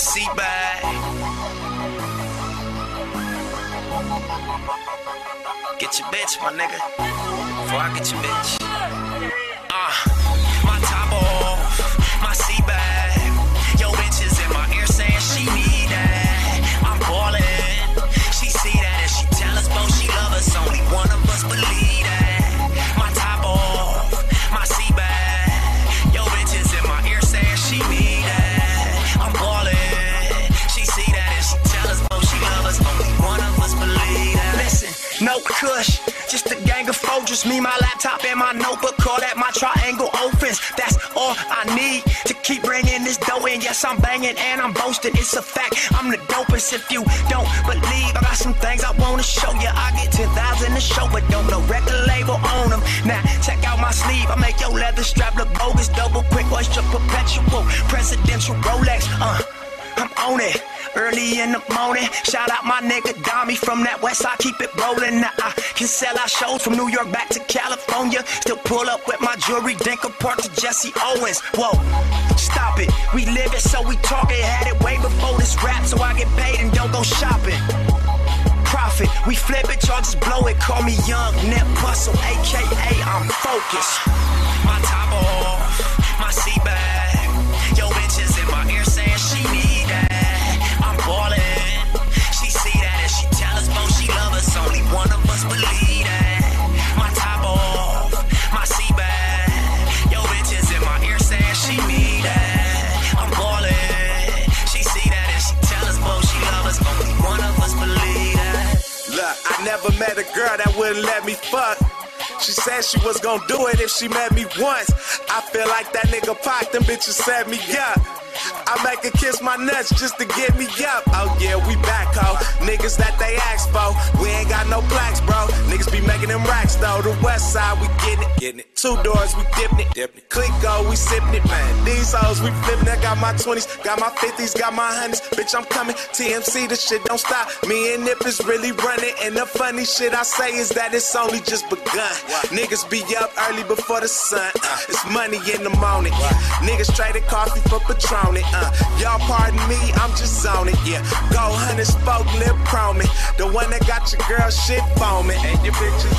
seat back. Get your bitch, my nigga. Before I get your bitch. No kush. Just a gang of folks, me, my laptop, and my notebook. Call that my triangle offense. That's all I need to keep bringing this dough in. Yes, I'm banging and I'm boasting. It's a fact. I'm the dopest. If you don't believe, I got some things I wanna show you. I get 10,000 a show, but don't no record label on them. Now, check out my sleeve. I make your leather strap look bogus. Double quick oyster, perpetual, presidential Rolex. Uh, I'm on it. Early in the morning, shout out my nigga Dami from that west side, keep it rolling. Now I can sell out shows from New York back to California. Still pull up with my jewelry, Denker Park to Jesse Owens. Whoa, stop it. We live it, so we talk it. Had it way before this rap, so I get paid and don't go shopping. Profit, we flip it, y'all just blow it. Call me Young Nip Hussle, aka I'm focused. Never met a girl that wouldn't let me fuck. She said she was gonna do it if she met me once. I feel like that nigga Pac, them bitches set me up. I make her kiss my nuts just to get me up. Oh yeah, we back, ho. Niggas that they ask for. We ain't got no plaques, bro. Niggas be making them racks though. The west side, we getting it, getting it. Two doors, we dipping it, dipping it. Click go, we sipping it, man. These hoes, we flipping it. Got my 20s, got my 50s, got my 100s. Bitch, I'm coming. TMC, the shit don't stop. Me and Nip is really running. And the funny shit I say is that it's only just begun. Niggas be up early before the sun. Uh, it's money in the morning. Niggas traded coffee for Patron. Uh, y'all pardon me, I'm just on it. Yeah, go honey, spoke lip chroming. The one that got your girl shit foaming. And your bitches